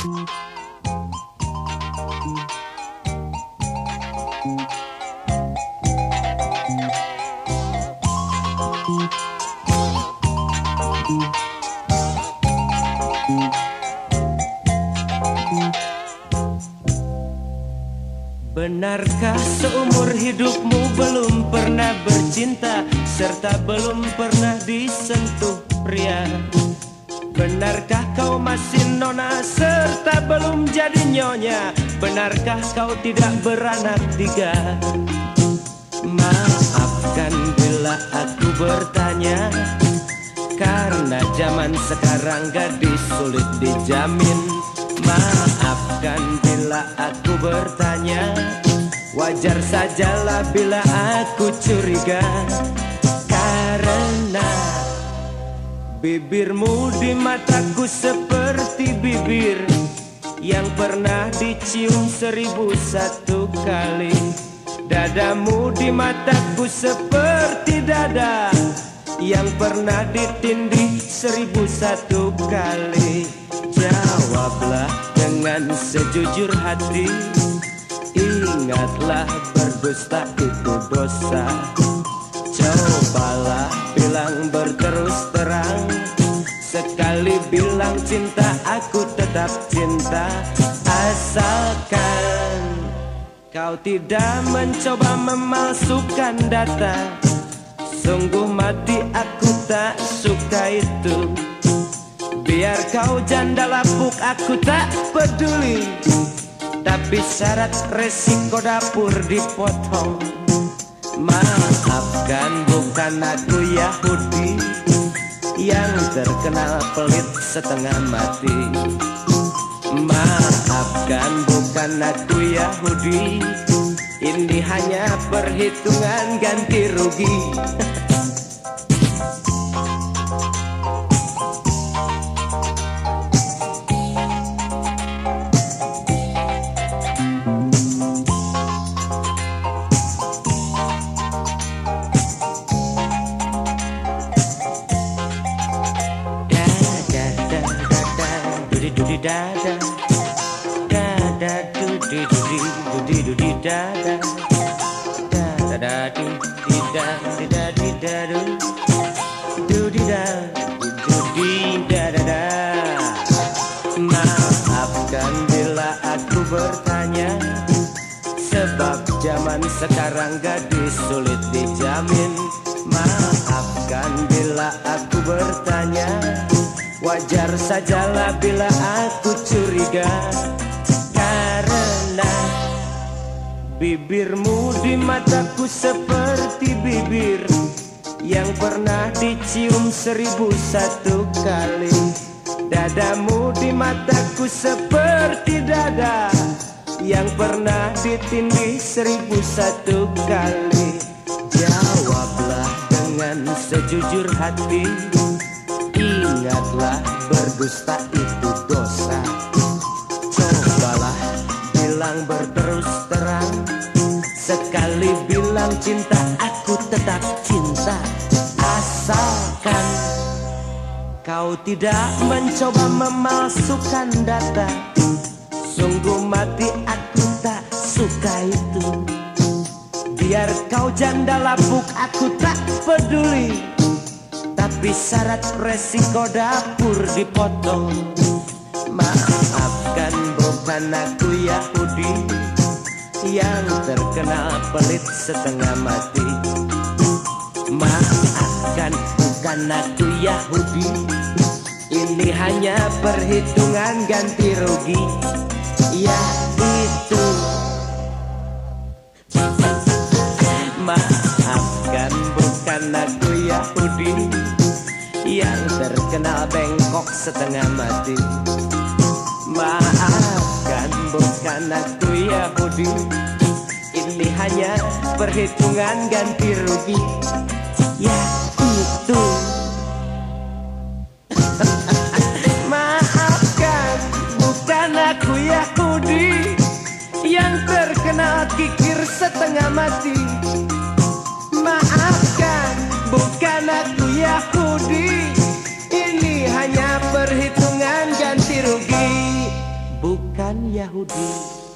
Benarkah seumur hidupmu belum pernah bercinta Serta belum pernah disentuh pria Benarkah kau masih nona serta belum jadi nyonya? Benarkah kau tidak beranak tiga? Maafkan bila aku bertanya. Karena zaman sekarang gadis sulit dijamin. Maafkan bila aku bertanya. Wajar sajalah bila aku curiga Bibirmu di mataku seperti bibir Yang pernah dicium seribu satu kali. Dadamu di mataku seperti dada Yang pernah ditindih seribu satu kali. Jawablah dengan sejujur hati. Ingatlah berdusta itu dosa Cobalah bilang berterus terang. Sekali bilang cinta aku tetap cinta. Asalkan Kau tidak mencoba memalsukan data. Sungguh mati aku tak suka itu. Biar kau janda lapuk aku tak peduli. Tapi syarat resiko dapur dipotong Maafkan bukan aku Yahudi Yang terkenal pelit setengah mati. Maafkan bukan aku Yahudi. Ini hanya perhitungan ganti rugi maafkan bila aku bertanya sebab zaman sekarang gadis sulit dijamin. Maafkan bila aku bertanya Wajar sajalah bila aku curiga. Karena Bibirmu di mataku seperti bibir Yang pernah dicium seribu satu kali. Dadamu di mataku seperti dada Yang pernah ditindih seribu satu kali. Jawablah dengan sejujur hati Ingatlah berdusta itu dosa. Cobalah bilang berterus terang. Sekali bilang cinta aku tetap cinta. Asalkan Kau tidak mencoba memalsukan data. Sungguh mati aku tak suka itu. Biar kau janda lapuk aku tak peduli tapi syarat resiko dapur dipotong. Maafkan bukan aku Yahudi Yang terkenal pelit setengah mati. Maafkan bukan aku Yahudi Ini hanya perhitungan ganti rugi. Ya itu bengkok setengah mati. Maafkan bukan aku Yahudi Ini hanya perhitungan ganti rugi. Ya itu Maafkan bukan aku Yahudi Yang terkenal kikir setengah mati arrudei.